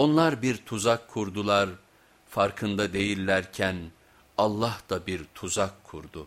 Onlar bir tuzak kurdular, farkında değillerken Allah da bir tuzak kurdu.